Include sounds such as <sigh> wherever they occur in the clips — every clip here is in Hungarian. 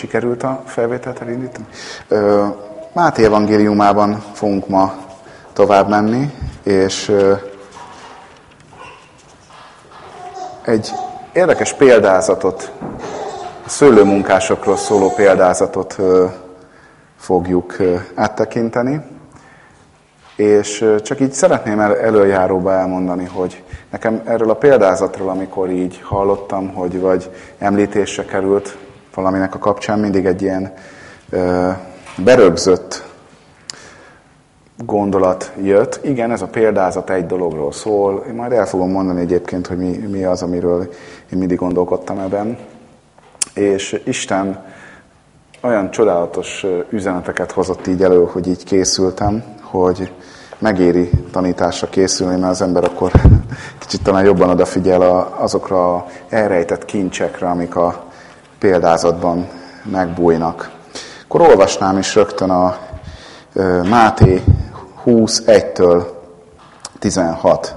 Sikerült a felvételt elindítani? Máté evangéliumában fogunk ma tovább menni, és egy érdekes példázatot, a szőlőmunkásokról szóló példázatot fogjuk áttekinteni. És csak így szeretném el, előjáróba elmondani, hogy nekem erről a példázatról, amikor így hallottam, hogy vagy említésre került valaminek a kapcsán, mindig egy ilyen ö, berögzött gondolat jött. Igen, ez a példázat egy dologról szól. Én majd el fogom mondani egyébként, hogy mi, mi az, amiről én mindig gondolkodtam ebben. És Isten olyan csodálatos üzeneteket hozott így elő, hogy így készültem, hogy megéri tanításra készülni, mert az ember akkor <laughs> kicsit talán jobban odafigyel azokra a elrejtett kincsekre, amik a példázatban megbújnak. Akkor olvasnám is rögtön a Máté 21-től 16.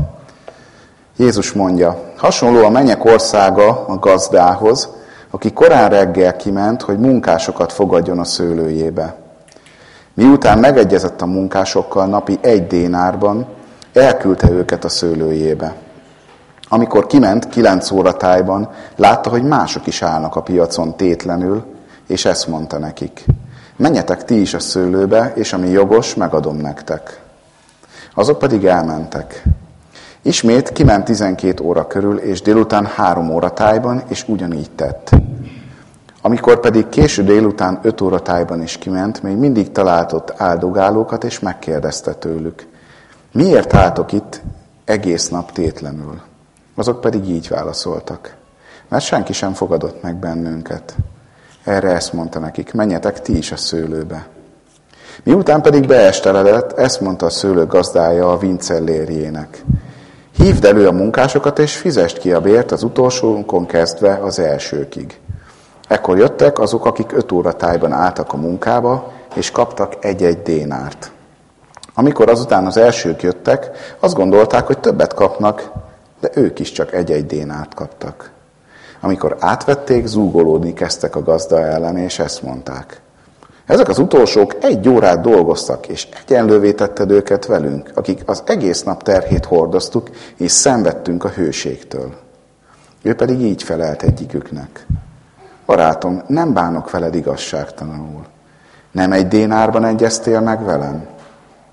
Jézus mondja, hasonló a mennyek országa a gazdához, aki korán reggel kiment, hogy munkásokat fogadjon a szőlőjébe. Miután megegyezett a munkásokkal napi egy dénárban, elküldte őket a szőlőjébe. Amikor kiment kilenc óra tájban, látta, hogy mások is állnak a piacon tétlenül, és ezt mondta nekik. Menjetek ti is a szőlőbe, és ami jogos, megadom nektek. Azok pedig elmentek. Ismét kiment 12 óra körül, és délután három óra tájban, és ugyanígy tett. Amikor pedig késő délután öt óra tájban is kiment, még mindig találtott áldogálókat, és megkérdezte tőlük, miért álltok itt egész nap tétlenül? Azok pedig így válaszoltak, mert senki sem fogadott meg bennünket. Erre ezt mondta nekik, menjetek ti is a szőlőbe. Miután pedig beesteledett, ezt mondta a szőlő gazdája a vincellérjének. Hívd elő a munkásokat, és fizest ki a bért az utolsónkon kezdve az elsőkig. Ekkor jöttek azok, akik öt óra tájban álltak a munkába, és kaptak egy-egy dénárt. Amikor azután az elsők jöttek, azt gondolták, hogy többet kapnak, de ők is csak egy-egy dénárt kaptak. Amikor átvették, zúgolódni kezdtek a gazda ellen, és ezt mondták. Ezek az utolsók egy órát dolgoztak, és egyenlővé tetted őket velünk, akik az egész nap terhét hordoztuk, és szenvedtünk a hőségtől. Ő pedig így felelt egyiküknek. Barátom, nem bánok veled igazságtalanul. Nem egy dénárban egyeztél meg velem?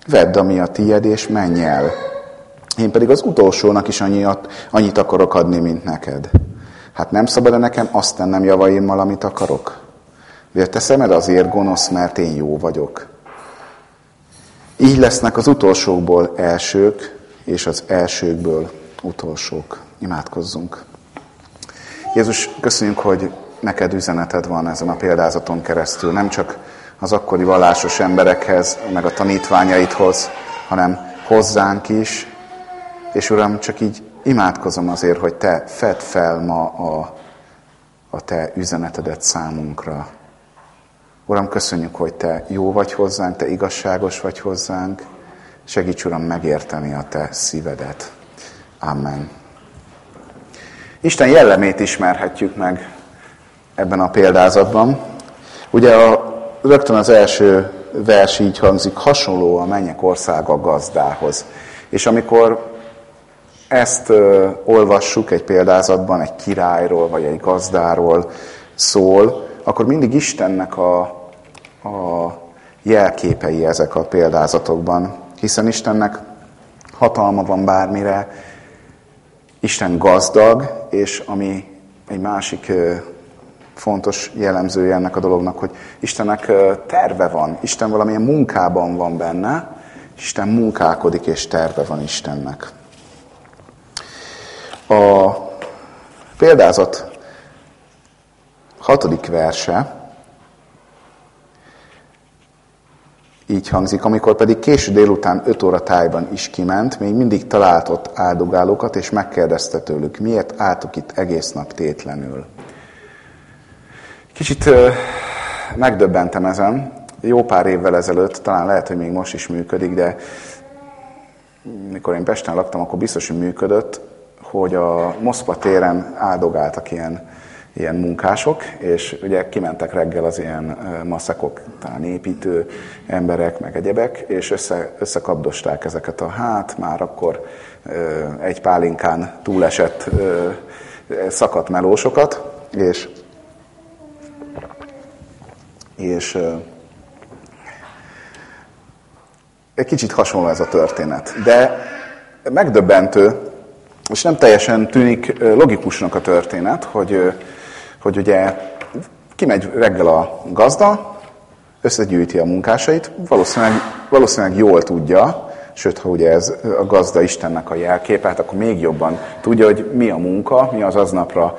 Vedd, ami a tied, és menj el. Én pedig az utolsónak is annyit, annyit akarok adni, mint neked. Hát nem szabad -e nekem azt tennem javaimmal, amit akarok? Vagy te szemed azért gonosz, mert én jó vagyok. Így lesznek az utolsókból elsők, és az elsőkből utolsók. Imádkozzunk. Jézus, köszönjük, hogy neked üzeneted van ezen a példázaton keresztül, nem csak az akkori vallásos emberekhez, meg a tanítványaidhoz, hanem hozzánk is. És Uram, csak így imádkozom azért, hogy Te fedd fel ma a, a Te üzenetedet számunkra. Uram, köszönjük, hogy Te jó vagy hozzánk, Te igazságos vagy hozzánk. Segíts, Uram, megérteni a Te szívedet. Amen. Isten jellemét ismerhetjük meg ebben a példázatban. Ugye a, rögtön az első vers így hangzik, hasonló a mennyek országa gazdához. És amikor ezt ö, olvassuk egy példázatban, egy királyról vagy egy gazdáról szól, akkor mindig Istennek a, a jelképei ezek a példázatokban. Hiszen Istennek hatalma van bármire, Isten gazdag, és ami egy másik fontos jellemzője ennek a dolognak, hogy Istennek terve van, Isten valamilyen munkában van benne, Isten munkálkodik, és terve van Istennek. A példázat hatodik verse így hangzik, amikor pedig késő délután öt óra tájban is kiment, még mindig talált ott áldogálókat, és megkérdezte tőlük, miért álltok itt egész nap tétlenül. Kicsit megdöbbentem ezen. Jó pár évvel ezelőtt, talán lehet, hogy még most is működik, de mikor én Pesten laktam, akkor biztos, hogy működött, hogy a Moszkva téren áldogáltak ilyen ilyen munkások, és ugye kimentek reggel az ilyen maszekok, talán építő emberek, meg egyebek, és össze, összekapdosták ezeket a hát, már akkor egy pálinkán túlesett szakadt melósokat, és, és egy kicsit hasonló ez a történet. De megdöbbentő, és nem teljesen tűnik logikusnak a történet, hogy, hogy ugye kimegy reggel a gazda, összegyűjti a munkásait, valószínűleg, valószínűleg jól tudja, sőt, ha ugye ez a gazda Istennek a jelképe, hát akkor még jobban tudja, hogy mi a munka, mi az aznapra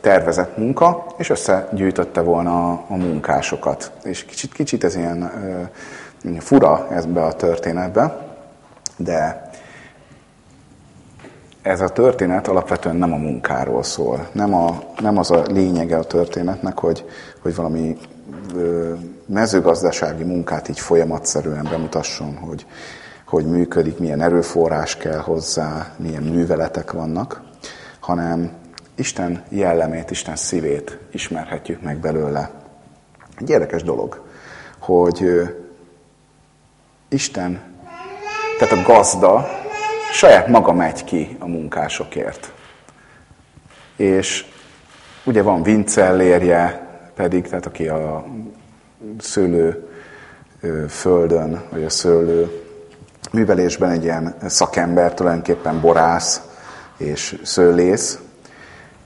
tervezett munka, és összegyűjtötte volna a, munkásokat. És kicsit, kicsit ez ilyen fura ezbe a történetbe, de ez a történet alapvetően nem a munkáról szól. Nem, a, nem az a lényege a történetnek, hogy, hogy valami ö, mezőgazdasági munkát így folyamatszerűen bemutasson, hogy, hogy működik, milyen erőforrás kell hozzá, milyen műveletek vannak, hanem Isten jellemét, Isten szívét ismerhetjük meg belőle. Egy érdekes dolog, hogy Isten, tehát a gazda saját maga megy ki a munkásokért. És ugye van vincellérje pedig, tehát aki a szőlő földön, vagy a szőlő művelésben egy ilyen szakember, tulajdonképpen borász és szőlész,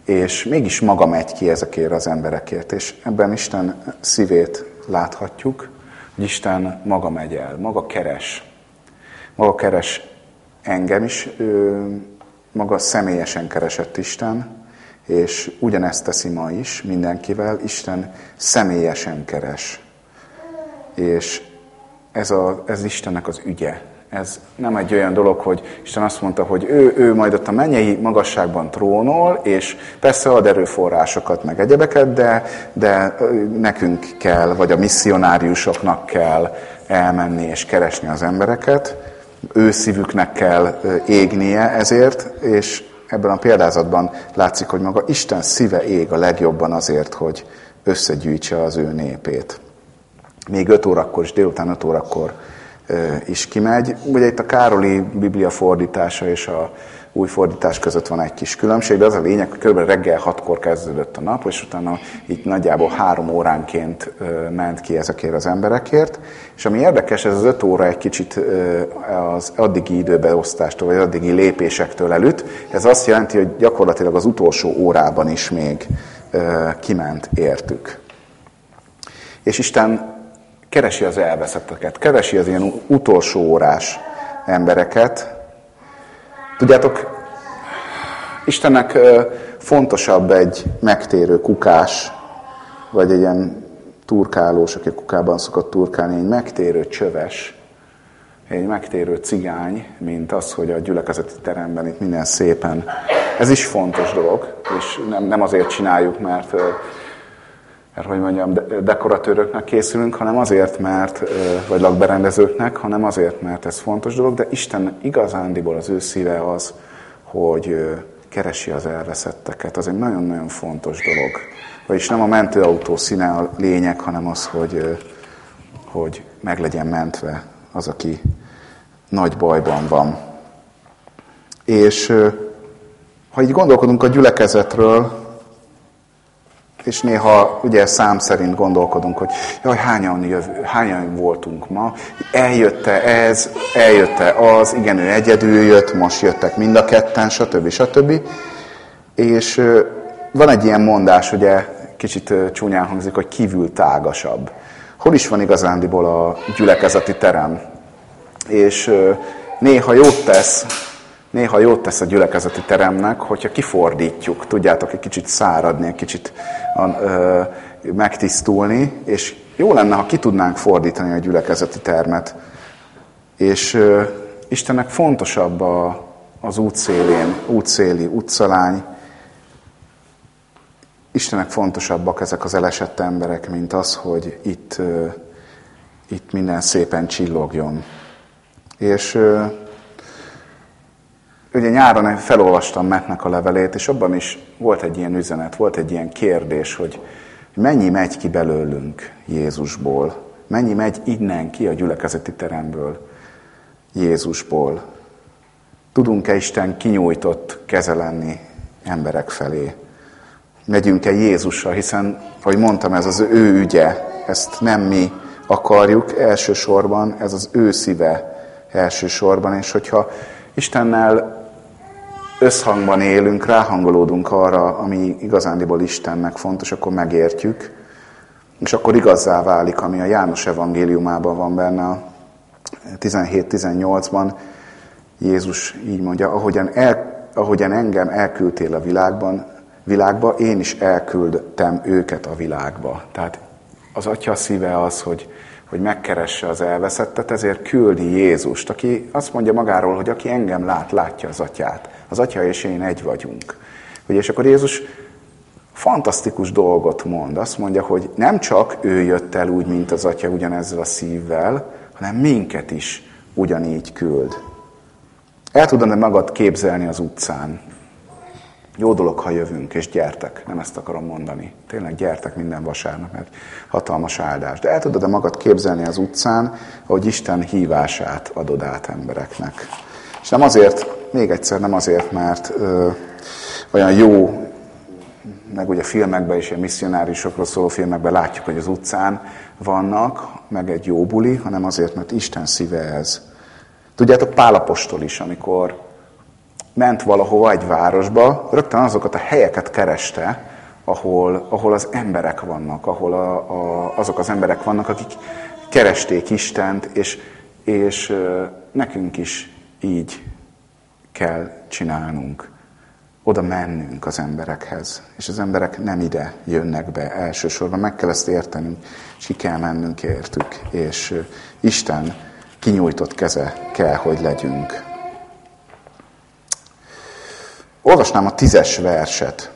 és mégis maga megy ki ezekért az emberekért, és ebben Isten szívét láthatjuk, hogy Isten maga megy el, maga keres. Maga keres engem is, maga személyesen keresett Isten, és ugyanezt teszi ma is mindenkivel, Isten személyesen keres. És ez, a, ez Istennek az ügye, ez nem egy olyan dolog, hogy Isten azt mondta, hogy ő, ő majd ott a mennyei magasságban trónol, és persze ad erőforrásokat, meg egyebeket, de, de nekünk kell, vagy a misszionáriusoknak kell elmenni és keresni az embereket. Ő szívüknek kell égnie ezért, és ebben a példázatban látszik, hogy maga Isten szíve ég a legjobban azért, hogy összegyűjtse az ő népét. Még 5 órakor és délután 5 órakor is kimegy. Ugye itt a Károli Biblia fordítása és a új fordítás között van egy kis különbség, de az a lényeg, hogy kb. reggel hatkor kezdődött a nap, és utána itt nagyjából három óránként ment ki ezekért az emberekért. És ami érdekes, ez az öt óra egy kicsit az addigi időbeosztástól, vagy addigi lépésektől elütt. Ez azt jelenti, hogy gyakorlatilag az utolsó órában is még kiment értük. És Isten keresi az elveszetteket, keresi az ilyen utolsó órás embereket. Tudjátok, Istennek fontosabb egy megtérő kukás, vagy egy ilyen turkálós, aki kukában szokott turkálni, egy megtérő csöves, egy megtérő cigány, mint az, hogy a gyülekezeti teremben itt minden szépen. Ez is fontos dolog, és nem, nem azért csináljuk, mert hogy mondjam, dekoratőröknek készülünk, hanem azért, mert, vagy lakberendezőknek, hanem azért, mert ez fontos dolog, de Isten igazándiból az ő szíve az, hogy keresi az elveszetteket. Az egy nagyon-nagyon fontos dolog. Vagyis nem a mentőautó színe a lényeg, hanem az, hogy, hogy meg legyen mentve az, aki nagy bajban van. És ha így gondolkodunk a gyülekezetről, és néha ugye szám szerint gondolkodunk, hogy jaj, hányan, jöv, hányan voltunk ma, eljötte ez, eljötte az, igen, ő egyedül jött, most jöttek mind a ketten, stb. stb. És van egy ilyen mondás, ugye kicsit csúnyán hangzik, hogy kívül tágasabb. Hol is van igazándiból a gyülekezeti terem? És néha jót tesz, néha jót tesz a gyülekezeti teremnek, hogyha kifordítjuk, tudjátok, egy kicsit száradni, egy kicsit ö, megtisztulni, és jó lenne, ha ki tudnánk fordítani a gyülekezeti termet. És ö, Istennek fontosabb a, az útszélén, útszéli, útszalány, Istennek fontosabbak ezek az elesett emberek, mint az, hogy itt, ö, itt minden szépen csillogjon. És ö, ugye nyáron felolvastam Metnek a levelét, és abban is volt egy ilyen üzenet, volt egy ilyen kérdés, hogy mennyi megy ki belőlünk Jézusból, mennyi megy innen ki a gyülekezeti teremből Jézusból. Tudunk-e Isten kinyújtott keze lenni emberek felé? Megyünk-e Jézusra, hiszen, ahogy mondtam, ez az ő ügye, ezt nem mi akarjuk elsősorban, ez az ő szíve elsősorban, és hogyha Istennel összhangban élünk, ráhangolódunk arra, ami igazándiból Istennek fontos, akkor megértjük, és akkor igazzá válik, ami a János evangéliumában van benne a 17-18-ban. Jézus így mondja, ahogyan, el, ahogyan engem elküldtél a világban, világba, én is elküldtem őket a világba. Tehát az atya szíve az, hogy hogy megkeresse az elveszettet, ezért küldi Jézust, aki azt mondja magáról, hogy aki engem lát, látja az atyát. Az atya és én egy vagyunk. Ugye, és akkor Jézus fantasztikus dolgot mond. Azt mondja, hogy nem csak ő jött el úgy, mint az atya ugyanezzel a szívvel, hanem minket is ugyanígy küld. El tudod-e magad képzelni az utcán? Jó dolog, ha jövünk, és gyertek. Nem ezt akarom mondani. Tényleg gyertek minden vasárnap, mert hatalmas áldás. De el tudod-e magad képzelni az utcán, hogy Isten hívását adod át embereknek. És nem azért, még egyszer nem azért, mert ö, olyan jó, meg ugye filmekben is, ilyen misszionárisokról szóló filmekben látjuk, hogy az utcán vannak, meg egy jó buli, hanem azért, mert Isten szíve ez. Tudjátok, Pálapostól is, amikor ment valahova egy városba, rögtön azokat a helyeket kereste, ahol, ahol az emberek vannak, ahol a, a, azok az emberek vannak, akik keresték Istent, és, és nekünk is így kell csinálnunk. Oda mennünk az emberekhez, és az emberek nem ide jönnek be elsősorban, meg kell ezt értenünk, és ki kell mennünk értük, és Isten kinyújtott keze kell, hogy legyünk. Olvasnám a tízes verset.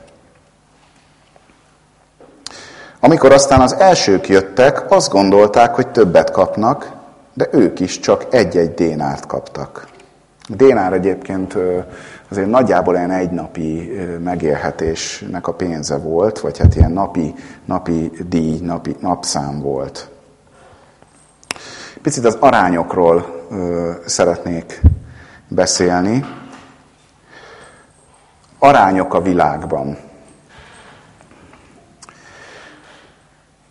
Amikor aztán az elsők jöttek, azt gondolták, hogy többet kapnak, de ők is csak egy-egy dénárt kaptak. A dénár egyébként azért nagyjából ilyen egynapi megélhetésnek a pénze volt, vagy hát ilyen napi, napi díj, napi, napszám volt. Picit az arányokról szeretnék beszélni arányok a világban.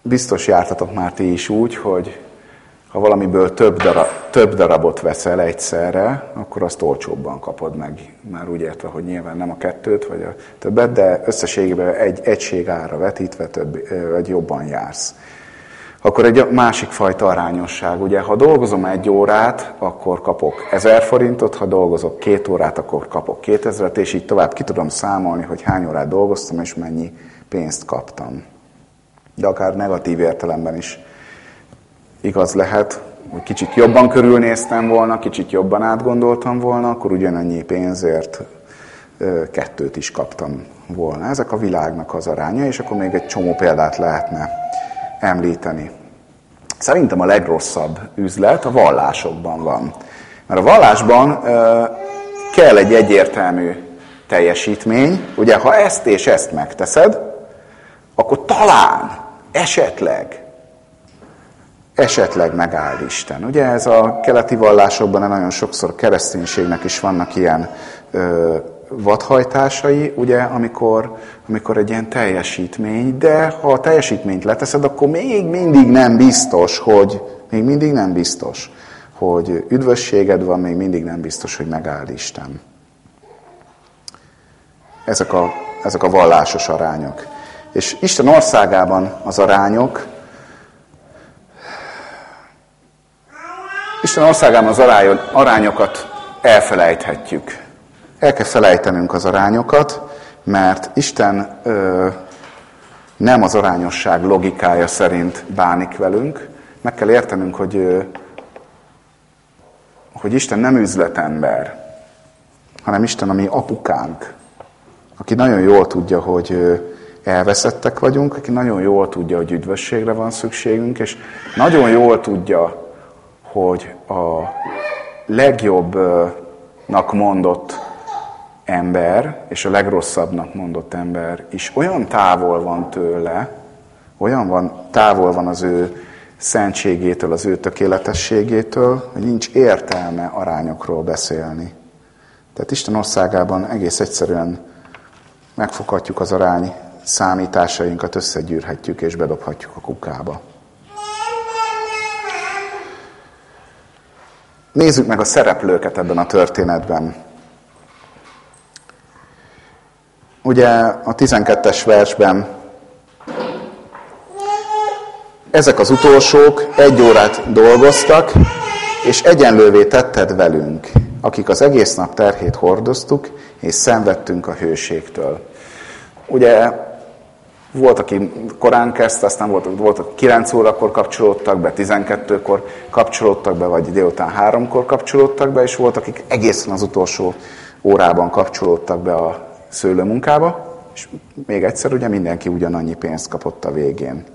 Biztos jártatok már ti is úgy, hogy ha valamiből több, darab, több darabot veszel egyszerre, akkor azt olcsóbban kapod meg. Már úgy értve, hogy nyilván nem a kettőt, vagy a többet, de összességében egy egység ára vetítve több, vagy jobban jársz. Akkor egy másik fajta arányosság. Ugye, ha dolgozom egy órát, akkor kapok 1000 forintot, ha dolgozok két órát, akkor kapok 2000-et, és így tovább ki tudom számolni, hogy hány órát dolgoztam, és mennyi pénzt kaptam. De akár negatív értelemben is igaz lehet, hogy kicsit jobban körülnéztem volna, kicsit jobban átgondoltam volna, akkor ugyanannyi pénzért kettőt is kaptam volna. Ezek a világnak az aránya, és akkor még egy csomó példát lehetne említeni. Szerintem a legrosszabb üzlet a vallásokban van. Mert a vallásban kell egy egyértelmű teljesítmény. Ugye, ha ezt és ezt megteszed, akkor talán, esetleg, esetleg megáll Isten. Ugye ez a keleti vallásokban nagyon sokszor kereszténységnek is vannak ilyen ö, vadhajtásai, ugye, amikor, amikor egy ilyen teljesítmény, de ha a teljesítményt leteszed, akkor még mindig nem biztos, hogy, még mindig nem biztos, hogy üdvösséged van, még mindig nem biztos, hogy megáll Isten. Ezek a, ezek a vallásos arányok. És Isten országában az arányok, Isten országában az arányokat elfelejthetjük. El kell felejtenünk az arányokat, mert Isten ö, nem az arányosság logikája szerint bánik velünk. Meg kell értenünk, hogy, ö, hogy Isten nem üzletember, hanem Isten a mi apukánk, aki nagyon jól tudja, hogy elveszettek vagyunk, aki nagyon jól tudja, hogy üdvösségre van szükségünk, és nagyon jól tudja, hogy a legjobbnak mondott ember, és a legrosszabbnak mondott ember is olyan távol van tőle, olyan van, távol van az ő szentségétől, az ő tökéletességétől, hogy nincs értelme arányokról beszélni. Tehát Isten országában egész egyszerűen megfoghatjuk az arány számításainkat, összegyűrhetjük és bedobhatjuk a kukába. Nézzük meg a szereplőket ebben a történetben. Ugye a 12-es versben ezek az utolsók egy órát dolgoztak, és egyenlővé tetted velünk, akik az egész nap terhét hordoztuk, és szenvedtünk a hőségtől. Ugye volt, aki korán kezdte, aztán volt, volt aki 9 órakor kapcsolódtak be, 12-kor kapcsolódtak be, vagy délután 3-kor kapcsolódtak be, és volt, akik egészen az utolsó órában kapcsolódtak be a szőlőmunkába, és még egyszer ugye mindenki ugyanannyi pénzt kapott a végén.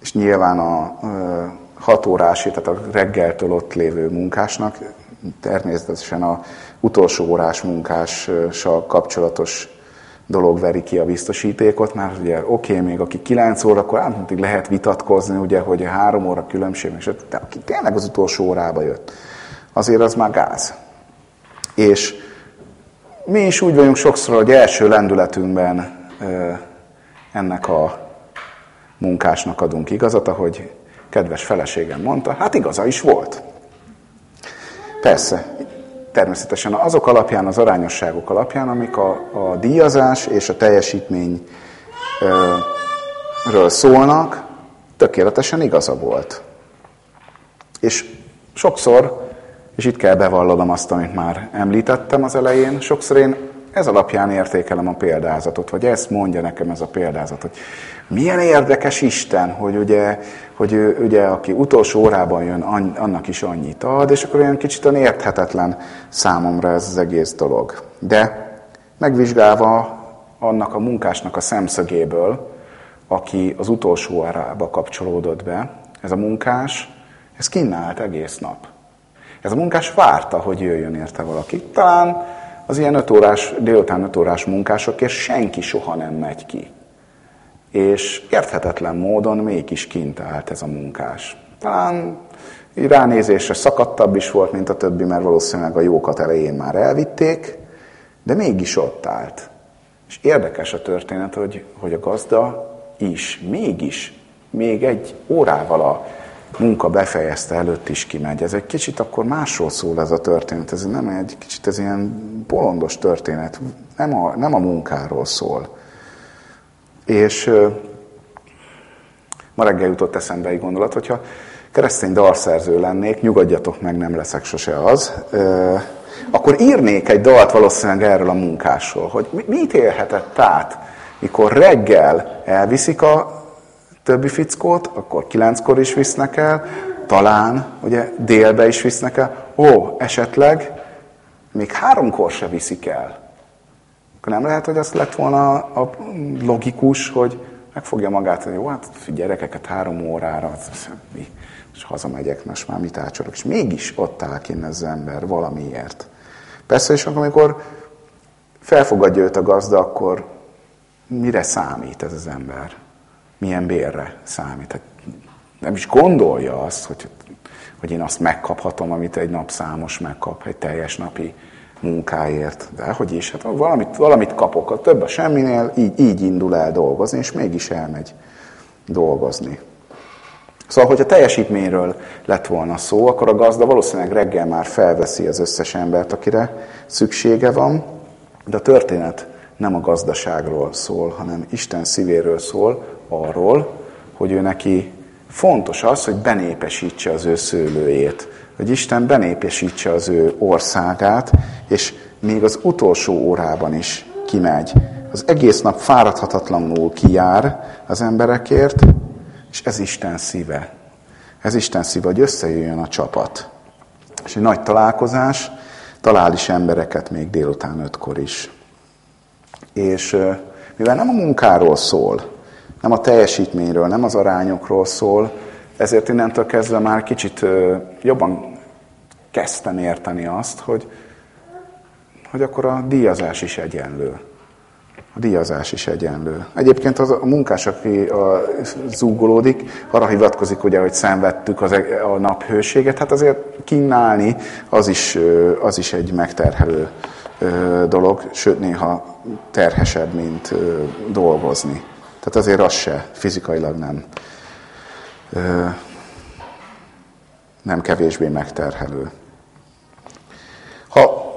És nyilván a 6 órás, tehát a reggeltől ott lévő munkásnak természetesen a utolsó órás munkással kapcsolatos dolog veri ki a biztosítékot, mert ugye oké, okay, még aki 9 órakor átmentig lehet vitatkozni, ugye, hogy a három óra különbség, és de aki tényleg az utolsó órába jött, azért az már gáz. És mi is úgy vagyunk sokszor, hogy első lendületünkben ennek a munkásnak adunk igazat, ahogy kedves feleségem mondta, hát igaza is volt. Persze, természetesen azok alapján, az arányosságok alapján, amik a, a díjazás és a teljesítményről szólnak, tökéletesen igaza volt. És sokszor, és itt kell bevallanom azt, amit már említettem az elején, sokszor én ez alapján értékelem a példázatot, vagy ezt mondja nekem ez a példázat, hogy milyen érdekes Isten, hogy ugye, hogy ő, ugye aki utolsó órában jön, annak is annyit ad, és akkor olyan kicsit érthetetlen számomra ez az egész dolog. De megvizsgálva annak a munkásnak a szemszögéből, aki az utolsó órába kapcsolódott be, ez a munkás, ez kinnált egész nap. Ez a munkás várta, hogy jöjjön érte valaki. Talán az ilyen öt órás, délután öt órás munkásokért senki soha nem megy ki. És érthetetlen módon mégis kint állt ez a munkás. Talán ránézésre szakadtabb is volt, mint a többi, mert valószínűleg a jókat elején már elvitték, de mégis ott állt. És érdekes a történet, hogy, hogy a gazda is, mégis, még egy órával a munka befejezte előtt is kimegy. Ez egy kicsit akkor másról szól ez a történet. Ez nem egy kicsit ez ilyen bolondos történet. Nem a, nem a munkáról szól. És ma reggel jutott eszembe egy gondolat, hogyha keresztény dalszerző lennék, nyugodjatok meg, nem leszek sose az, akkor írnék egy dalt valószínűleg erről a munkásról, hogy mit élhetett át, mikor reggel elviszik a többi fickót, akkor kilenckor is visznek el, talán, ugye, délbe is visznek el, ó, esetleg még háromkor se viszik el. Akkor nem lehet, hogy az lett volna a logikus, hogy megfogja magát, hogy jó, hát gyerekeket három órára, mi, és hazamegyek, most már mit ácsorok, és mégis ott áll kinn az ember valamiért. Persze, és amikor felfogadja őt a gazda, akkor mire számít ez az ember? Milyen bérre számít. Hát nem is gondolja azt, hogy, hogy én azt megkaphatom, amit egy napszámos megkap, egy teljes napi munkáért. De hogy is, hát valamit, valamit kapok, a több a semminél, így, így indul el dolgozni, és mégis elmegy dolgozni. Szóval, hogyha teljesítményről lett volna szó, akkor a gazda valószínűleg reggel már felveszi az összes embert, akire szüksége van, de a történet nem a gazdaságról szól, hanem Isten szívéről szól, arról, hogy ő neki fontos az, hogy benépesítse az ő szőlőjét, hogy Isten benépesítse az ő országát, és még az utolsó órában is kimegy. Az egész nap fáradhatatlanul kijár az emberekért, és ez Isten szíve. Ez Isten szíve, hogy összejöjjön a csapat. És egy nagy találkozás, talál is embereket még délután ötkor is. És mivel nem a munkáról szól, nem a teljesítményről, nem az arányokról szól, ezért innentől kezdve már kicsit jobban kezdtem érteni azt, hogy, hogy akkor a díjazás is egyenlő. A díjazás is egyenlő. Egyébként az a munkás, aki a, zúgolódik, arra hivatkozik, ugye, hogy szenvedtük az, e- a naphőséget, hát azért kínálni az is, az is egy megterhelő dolog, sőt néha terhesebb, mint dolgozni. Tehát azért az se, fizikailag nem, nem kevésbé megterhelő. Ha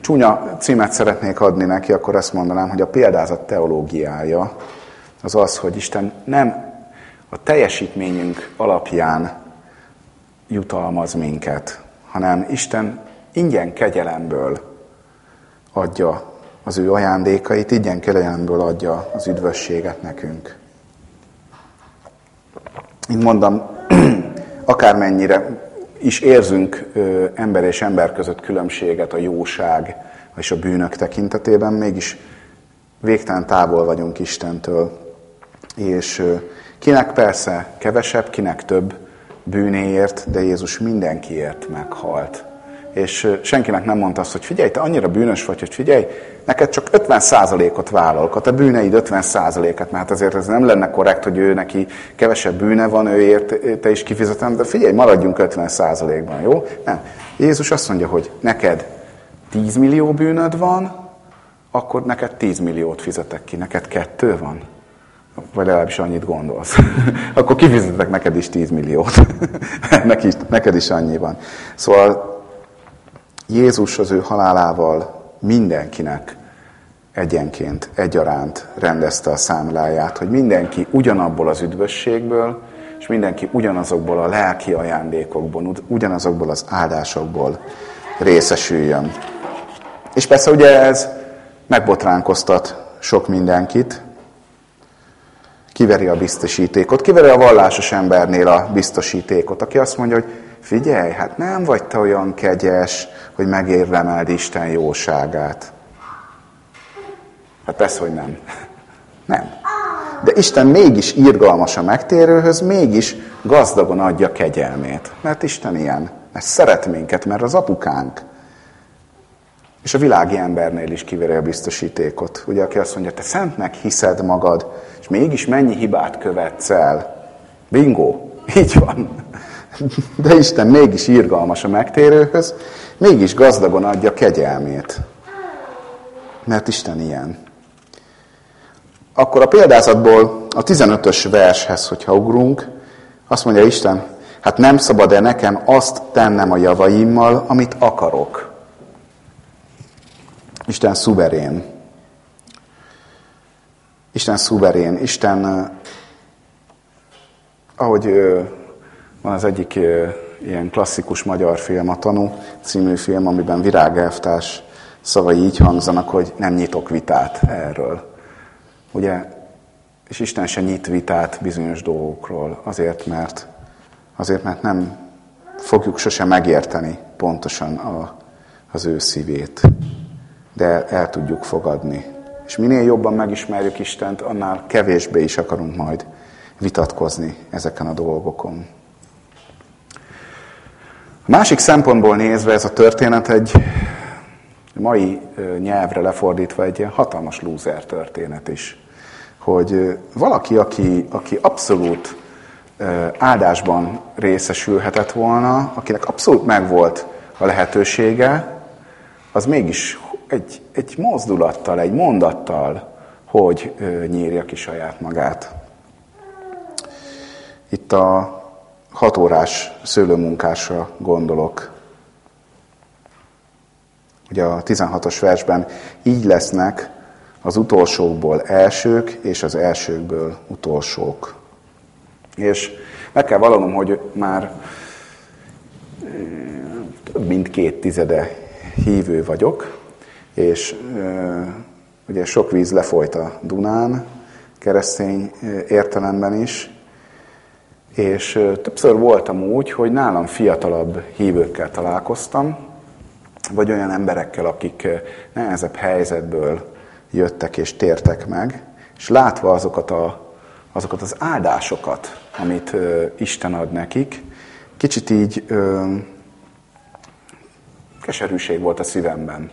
csúnya címet szeretnék adni neki, akkor ezt mondanám, hogy a példázat teológiája az az, hogy Isten nem a teljesítményünk alapján jutalmaz minket, hanem Isten ingyen kegyelemből adja az ő ajándékait, ingyen kegyelemből adja az üdvösséget nekünk. Mint mondom, <clears throat> akármennyire is érzünk ember és ember között különbséget a jóság és a bűnök tekintetében, mégis végtelen távol vagyunk Istentől. És kinek persze kevesebb, kinek több bűnéért, de Jézus mindenkiért meghalt. És senkinek nem mondta azt, hogy figyelj, te annyira bűnös vagy, hogy figyelj, neked csak 50%-ot vállalok, a te bűneid 50%-et, mert azért ez nem lenne korrekt, hogy ő neki kevesebb bűne van, őért te is kifizetem, de figyelj, maradjunk 50%-ban, jó? Nem. Jézus azt mondja, hogy neked 10 millió bűnöd van, akkor neked 10 milliót fizetek ki, neked kettő van. Vagy legalábbis annyit gondolsz. <laughs> akkor kifizetek neked is 10 milliót. <laughs> neked is annyi van. Szóval Jézus az ő halálával mindenkinek egyenként, egyaránt rendezte a számláját, hogy mindenki ugyanabból az üdvösségből, és mindenki ugyanazokból a lelki ajándékokból, ugyanazokból az áldásokból részesüljön. És persze ugye ez megbotránkoztat sok mindenkit, kiveri a biztosítékot, kiveri a vallásos embernél a biztosítékot, aki azt mondja, hogy figyelj, hát nem vagy te olyan kegyes, hogy megérlemeld Isten jóságát. Hát persze, hogy nem. <laughs> Nem. De Isten mégis írgalmas a megtérőhöz, mégis gazdagon adja kegyelmét. Mert Isten ilyen. Mert szeret minket, mert az apukánk. És a világi embernél is kiveri a biztosítékot. Ugye, aki azt mondja, te szentnek hiszed magad, és mégis mennyi hibát követsz el. Bingo! Így van. <laughs> De Isten mégis írgalmas a megtérőhöz, mégis gazdagon adja kegyelmét. Mert Isten ilyen. Akkor a példázatból a 15-ös vershez, hogyha ugrunk, azt mondja Isten, hát nem szabad-e nekem azt tennem a javaimmal, amit akarok. Isten szuverén. Isten szuverén. Isten, ahogy van az egyik ilyen klasszikus magyar film, a Tanú című film, amiben virágelvtárs szavai így hangzanak, hogy nem nyitok vitát erről. Ugye, és Isten se nyit vitát bizonyos dolgokról, azért, mert, azért, mert nem fogjuk sose megérteni pontosan a, az ő szívét, de el tudjuk fogadni. És minél jobban megismerjük Istent, annál kevésbé is akarunk majd vitatkozni ezeken a dolgokon. Másik szempontból nézve ez a történet egy mai nyelvre lefordítva egy ilyen hatalmas lúzer történet is. Hogy valaki, aki, aki abszolút áldásban részesülhetett volna, akinek abszolút megvolt a lehetősége, az mégis egy, egy mozdulattal, egy mondattal, hogy nyírja ki saját magát. Itt a hatórás szőlőmunkásra gondolok. Ugye a 16-os versben így lesznek az utolsókból elsők, és az elsőkből utolsók. És meg kell vallanom, hogy már több mint két tizede hívő vagyok, és ugye sok víz lefolyt a Dunán, keresztény értelemben is, és többször voltam úgy, hogy nálam fiatalabb hívőkkel találkoztam, vagy olyan emberekkel, akik nehezebb helyzetből jöttek és tértek meg, és látva azokat, a, azokat az áldásokat, amit Isten ad nekik, kicsit így ö, keserűség volt a szívemben.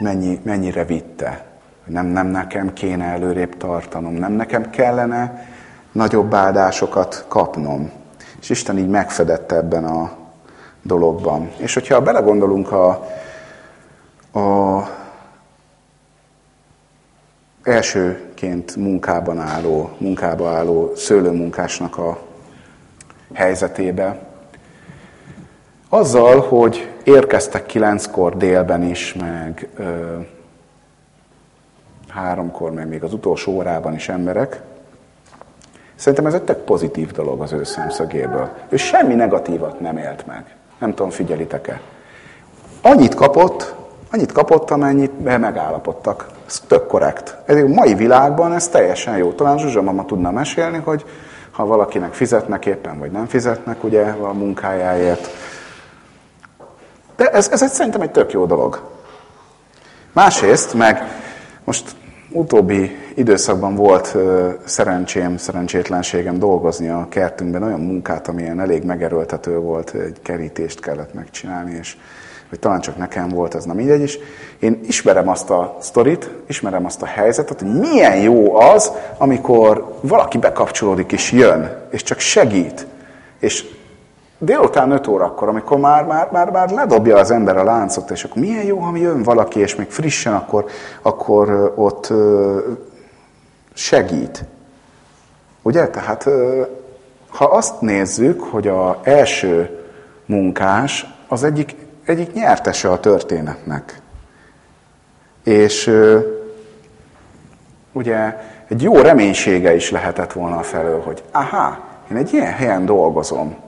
Mennyi, mennyire vitte nem, nem nekem kéne előrébb tartanom, nem nekem kellene nagyobb áldásokat kapnom. És Isten így megfedette ebben a dologban. És hogyha belegondolunk a, a elsőként munkában álló, munkába álló szőlőmunkásnak a helyzetébe, azzal, hogy érkeztek kilenckor délben is, meg háromkor, meg még az utolsó órában is emberek, szerintem ez egy tök pozitív dolog az ő szemszögéből. Ő semmi negatívat nem élt meg. Nem tudom, figyelitek-e. Annyit kapott, annyit kapott, amennyit megállapodtak. Ez tök korrekt. Ez a mai világban ez teljesen jó. Talán Zsuzsa mama tudna mesélni, hogy ha valakinek fizetnek éppen, vagy nem fizetnek ugye a munkájáért. De ez, ez egy, szerintem egy tök jó dolog. Másrészt, meg most utóbbi időszakban volt szerencsém, szerencsétlenségem dolgozni a kertünkben olyan munkát, amilyen elég megerőltető volt, egy kerítést kellett megcsinálni, és vagy talán csak nekem volt, ez nem mindegy is. Én ismerem azt a sztorit, ismerem azt a helyzetet, hogy milyen jó az, amikor valaki bekapcsolódik és jön, és csak segít. És délután 5 órakor, amikor már, már, már, már ledobja az ember a láncot, és akkor milyen jó, ha jön valaki, és még frissen, akkor, akkor ott segít. Ugye? Tehát ha azt nézzük, hogy a első munkás az egyik, egyik nyertese a történetnek. És ugye egy jó reménysége is lehetett volna felől, hogy aha, én egy ilyen helyen dolgozom.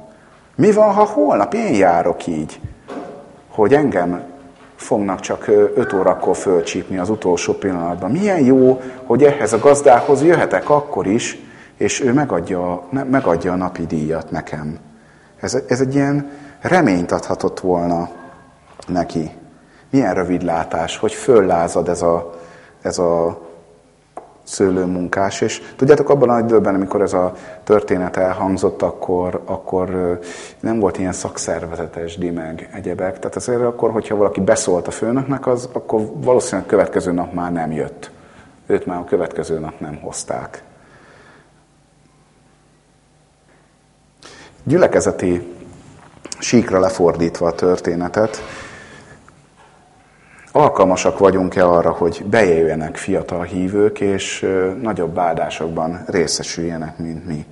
Mi van, ha holnap én járok így, hogy engem fognak csak 5 órakor fölcsípni az utolsó pillanatban. Milyen jó, hogy ehhez a gazdához jöhetek akkor is, és ő megadja, megadja a napi díjat nekem. Ez, ez egy ilyen reményt adhatott volna neki. Milyen rövid látás, hogy föllázad ez a, ez a szőlőmunkás, és tudjátok, abban a időben, amikor ez a történet elhangzott, akkor, akkor nem volt ilyen szakszervezetes dimeg egyebek. Tehát azért akkor, hogyha valaki beszólt a főnöknek, az akkor valószínűleg következő nap már nem jött. Őt már a következő nap nem hozták. Gyülekezeti síkra lefordítva a történetet, alkalmasak vagyunk-e arra, hogy bejöjjenek fiatal hívők, és nagyobb áldásokban részesüljenek, mint mi?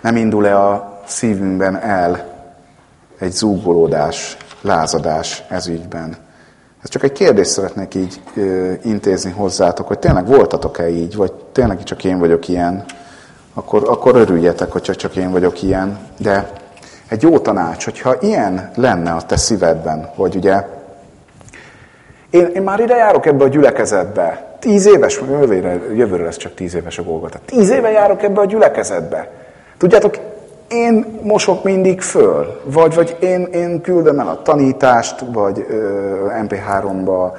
Nem indul-e a szívünkben el egy zúgolódás, lázadás ez ügyben? Ez csak egy kérdést szeretnék így ö, intézni hozzátok, hogy tényleg voltatok-e így, vagy tényleg csak én vagyok ilyen, akkor, akkor örüljetek, hogyha csak én vagyok ilyen. De egy jó tanács, hogyha ilyen lenne a te szívedben, hogy ugye én, én már ide járok ebbe a gyülekezetbe. Tíz éves, jövőre, jövőre lesz csak tíz éves a Golgota. Tíz éve járok ebbe a gyülekezetbe. Tudjátok, én mosok mindig föl, vagy, vagy én, én küldöm el a tanítást, vagy ö, MP3-ba.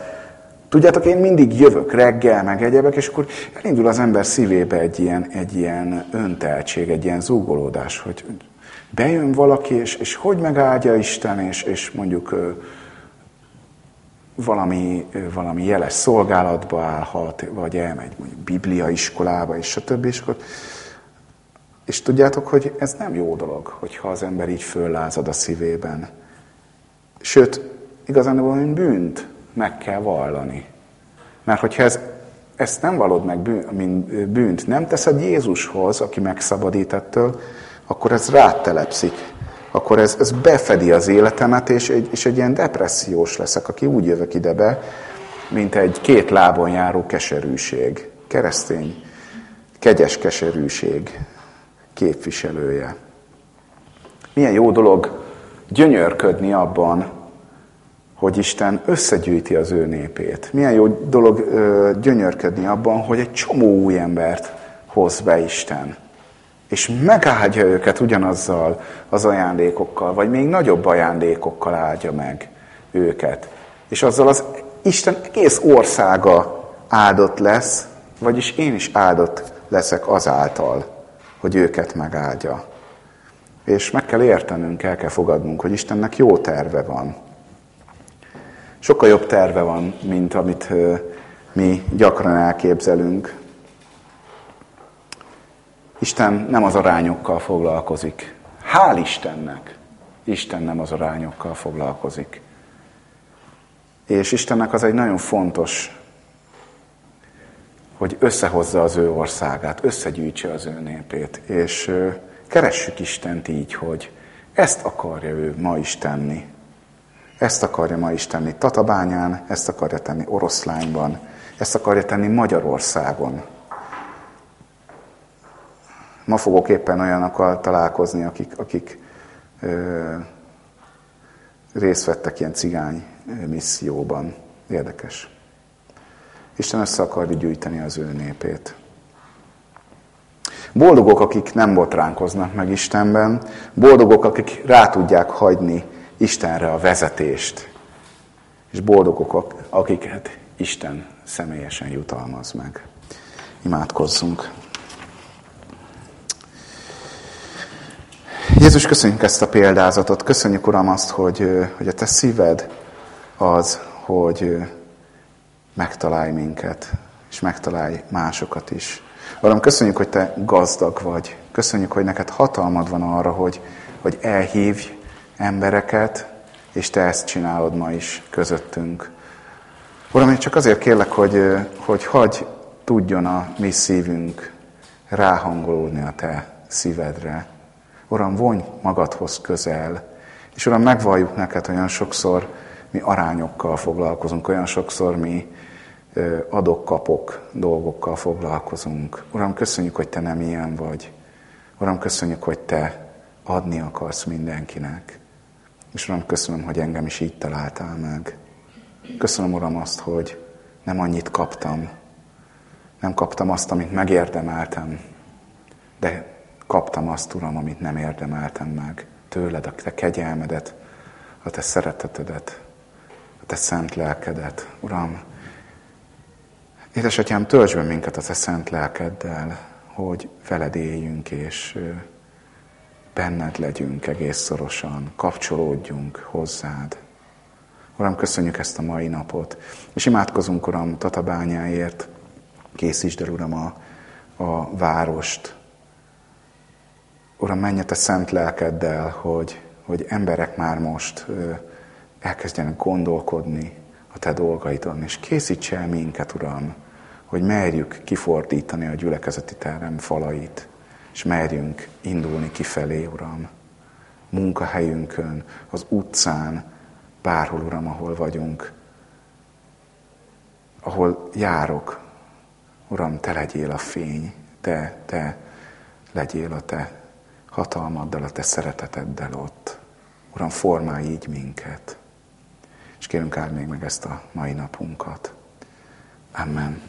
Tudjátok, én mindig jövök reggel, meg egyebek, és akkor elindul az ember szívébe egy ilyen, egy ilyen önteltség, egy ilyen zúgolódás, hogy bejön valaki, és, és hogy megáldja Isten, és, és mondjuk valami, valami jeles szolgálatba állhat, vagy elmegy mondjuk bibliaiskolába, és stb. És, akkor, és tudjátok, hogy ez nem jó dolog, hogyha az ember így föllázad a szívében. Sőt, igazán valami bűnt meg kell vallani. Mert hogyha ez, ezt nem valod meg bűnt, nem teszed Jézushoz, aki megszabadít ettől, akkor ez rád telepszik akkor ez, ez befedi az életemet, és egy, és egy ilyen depressziós leszek, aki úgy jövök ide be, mint egy két lábon járó keserűség. Keresztény, kegyes keserűség képviselője. Milyen jó dolog gyönyörködni abban, hogy Isten összegyűjti az ő népét. Milyen jó dolog ö, gyönyörködni abban, hogy egy csomó új embert hoz be Isten és megáldja őket ugyanazzal az ajándékokkal, vagy még nagyobb ajándékokkal áldja meg őket. És azzal az Isten egész országa áldott lesz, vagyis én is áldott leszek azáltal, hogy őket megáldja. És meg kell értenünk, el kell fogadnunk, hogy Istennek jó terve van. Sokkal jobb terve van, mint amit mi gyakran elképzelünk. Isten nem az arányokkal foglalkozik. Hál' Istennek! Isten nem az arányokkal foglalkozik. És Istennek az egy nagyon fontos, hogy összehozza az ő országát, összegyűjtse az ő népét. És keressük Istent így, hogy ezt akarja ő ma is tenni. Ezt akarja ma is tenni Tatabányán, ezt akarja tenni Oroszlányban, ezt akarja tenni Magyarországon. Ma fogok éppen olyanokkal találkozni, akik, akik ö, részt vettek ilyen cigány misszióban. Érdekes. Isten össze akarja gyűjteni az ő népét. Boldogok, akik nem botránkoznak meg Istenben, boldogok, akik rá tudják hagyni Istenre a vezetést, és boldogok, akiket Isten személyesen jutalmaz meg. Imádkozzunk! Jézus, köszönjük ezt a példázatot. Köszönjük, Uram, azt, hogy, hogy a Te szíved az, hogy megtalálj minket, és megtalálj másokat is. Uram, köszönjük, hogy Te gazdag vagy. Köszönjük, hogy neked hatalmad van arra, hogy, hogy elhívj embereket, és Te ezt csinálod ma is közöttünk. Uram, én csak azért kérlek, hogy, hogy hagy tudjon a mi szívünk ráhangolódni a Te szívedre. Uram, vonj magadhoz közel, és Uram, megvalljuk neked olyan sokszor, mi arányokkal foglalkozunk, olyan sokszor mi adok-kapok dolgokkal foglalkozunk. Uram, köszönjük, hogy Te nem ilyen vagy. Uram, köszönjük, hogy Te adni akarsz mindenkinek. És Uram, köszönöm, hogy engem is így találtál meg. Köszönöm, Uram, azt, hogy nem annyit kaptam. Nem kaptam azt, amit megérdemeltem, de kaptam azt, Uram, amit nem érdemeltem meg. Tőled, a te kegyelmedet, a te szeretetedet, a te szent lelkedet. Uram, édesatyám, töltsd be minket a te szent lelkeddel, hogy veled éljünk, és benned legyünk egész szorosan, kapcsolódjunk hozzád. Uram, köszönjük ezt a mai napot, és imádkozunk, Uram, Tatabányáért, készítsd el, Uram, a, a várost. Uram, menj a te szent lelkeddel, hogy, hogy emberek már most elkezdjenek gondolkodni a te dolgaidon, és készíts el minket, Uram, hogy merjük kifordítani a gyülekezeti terem falait és merjünk indulni kifelé, Uram. Munkahelyünkön, az utcán, bárhol, Uram, ahol vagyunk, ahol járok, Uram, Te legyél a fény, Te, Te legyél a Te hatalmaddal, a Te szereteteddel ott. Uram, formálj így minket. És kérünk áld még meg ezt a mai napunkat. Amen.